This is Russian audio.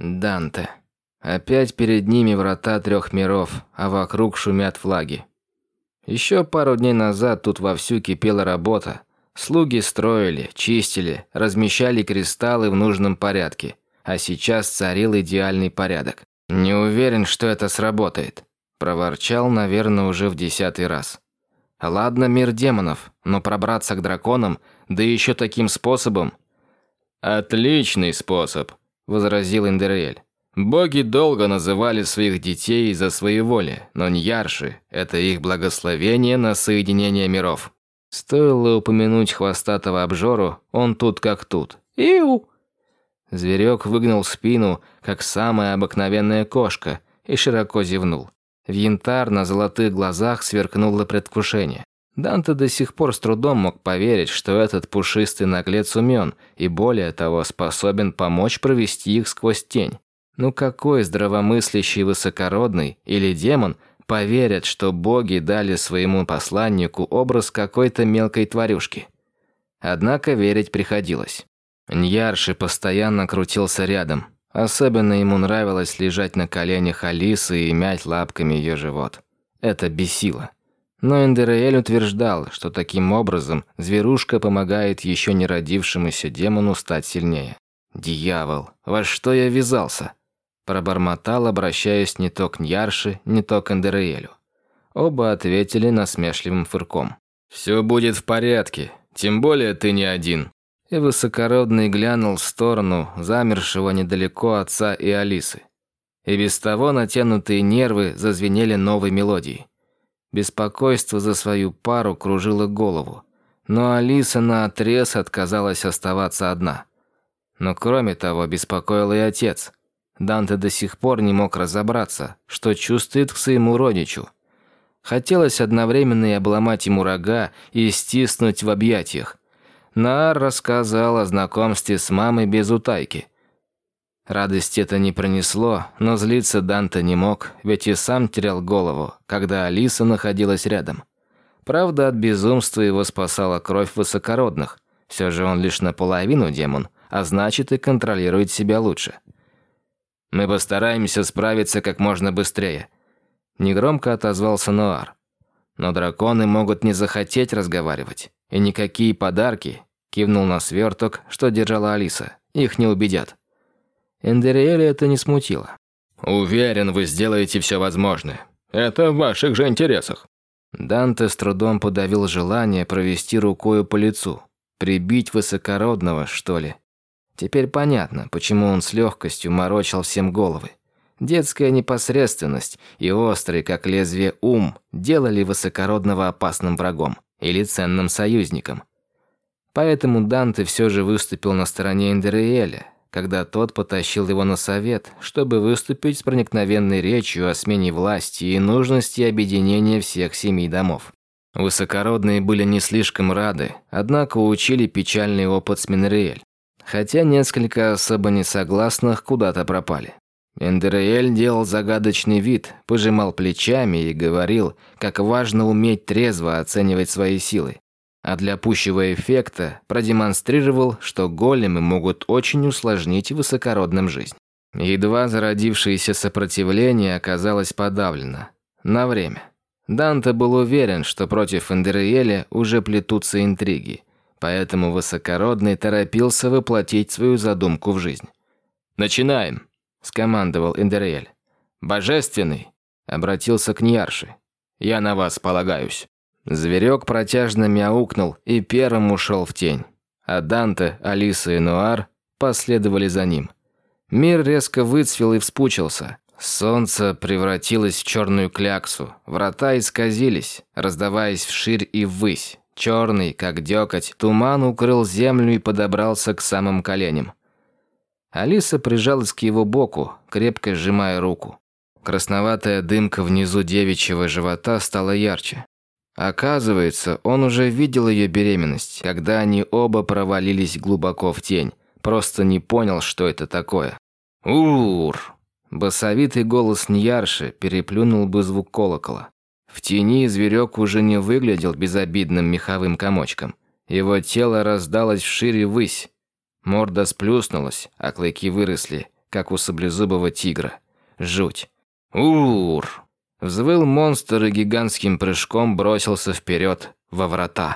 Данте. Опять перед ними врата трех миров, а вокруг шумят флаги. Еще пару дней назад тут вовсю кипела работа. Слуги строили, чистили, размещали кристаллы в нужном порядке. А сейчас царил идеальный порядок. «Не уверен, что это сработает», – проворчал, наверное, уже в десятый раз. «Ладно, мир демонов, но пробраться к драконам, да еще таким способом...» «Отличный способ», – возразил Индериэль. Боги долго называли своих детей за своеволие, но Ньярши – это их благословение на соединение миров. Стоило упомянуть хвостатого обжору, он тут как тут. Иу! Зверек выгнал спину, как самая обыкновенная кошка, и широко зевнул. В янтарно-золотых глазах сверкнуло предвкушение. Данте до сих пор с трудом мог поверить, что этот пушистый наглец умен и, более того, способен помочь провести их сквозь тень. Ну какой здравомыслящий высокородный или демон поверят, что боги дали своему посланнику образ какой-то мелкой тварюшки? Однако верить приходилось. Ньярши постоянно крутился рядом. Особенно ему нравилось лежать на коленях Алисы и мять лапками ее живот. Это бесило. Но Эндераэль утверждал, что таким образом зверушка помогает еще не родившемуся демону стать сильнее. «Дьявол, во что я ввязался?» Пробормотал, обращаясь не то к Ньярше, не то к Эндереэлю. Оба ответили насмешливым фырком. «Все будет в порядке, тем более ты не один». И высокородный глянул в сторону замершего недалеко отца и Алисы. И без того натянутые нервы зазвенели новой мелодией. Беспокойство за свою пару кружило голову. Но Алиса наотрез отказалась оставаться одна. Но кроме того, беспокоил и отец – Данте до сих пор не мог разобраться, что чувствует к своему родичу. Хотелось одновременно и обломать ему рога, и стиснуть в объятиях. Наар рассказал о знакомстве с мамой без утайки. Радость это не пронесло, но злиться Данте не мог, ведь и сам терял голову, когда Алиса находилась рядом. Правда, от безумства его спасала кровь высокородных. Все же он лишь наполовину демон, а значит и контролирует себя лучше. Мы постараемся справиться как можно быстрее. Негромко отозвался Нуар. Но драконы могут не захотеть разговаривать. И никакие подарки, кивнул на сверток, что держала Алиса, их не убедят. Эндериэля это не смутило. «Уверен, вы сделаете все возможное. Это в ваших же интересах». Данте с трудом подавил желание провести рукою по лицу. Прибить высокородного, что ли? Теперь понятно, почему он с легкостью морочил всем головы. Детская непосредственность и острый, как лезвие, ум делали высокородного опасным врагом или ценным союзником. Поэтому Данте все же выступил на стороне Эндериэля, когда тот потащил его на совет, чтобы выступить с проникновенной речью о смене власти и нужности объединения всех семей домов. Высокородные были не слишком рады, однако учили печальный опыт с Минериэль хотя несколько особо несогласных куда-то пропали. Эндериэль делал загадочный вид, пожимал плечами и говорил, как важно уметь трезво оценивать свои силы. А для пущего эффекта продемонстрировал, что големы могут очень усложнить высокородным жизнь. Едва зародившееся сопротивление оказалось подавлено. На время. Данте был уверен, что против Эндериэля уже плетутся интриги – Поэтому высокородный торопился воплотить свою задумку в жизнь. «Начинаем», – скомандовал Эндериэль. «Божественный», – обратился к Ньярши. «Я на вас полагаюсь». Зверек протяжно мяукнул и первым ушел в тень. А Данте, Алиса и Нуар последовали за ним. Мир резко выцвел и вспучился. Солнце превратилось в черную кляксу. Врата исказились, раздаваясь вширь и ввысь. Черный, как дёкоть, туман укрыл землю и подобрался к самым коленям. Алиса прижалась к его боку, крепко сжимая руку. Красноватая дымка внизу девичьего живота стала ярче. Оказывается, он уже видел ее беременность, когда они оба провалились глубоко в тень. Просто не понял, что это такое. «Ур!» Басовитый голос Ньярши переплюнул бы звук колокола. В тени зверек уже не выглядел безобидным меховым комочком. Его тело раздалось вшире ввысь. Морда сплюснулась, а клыки выросли, как у саблезубого тигра. Жуть. Ур! Взвыл монстр и гигантским прыжком бросился вперед во врата.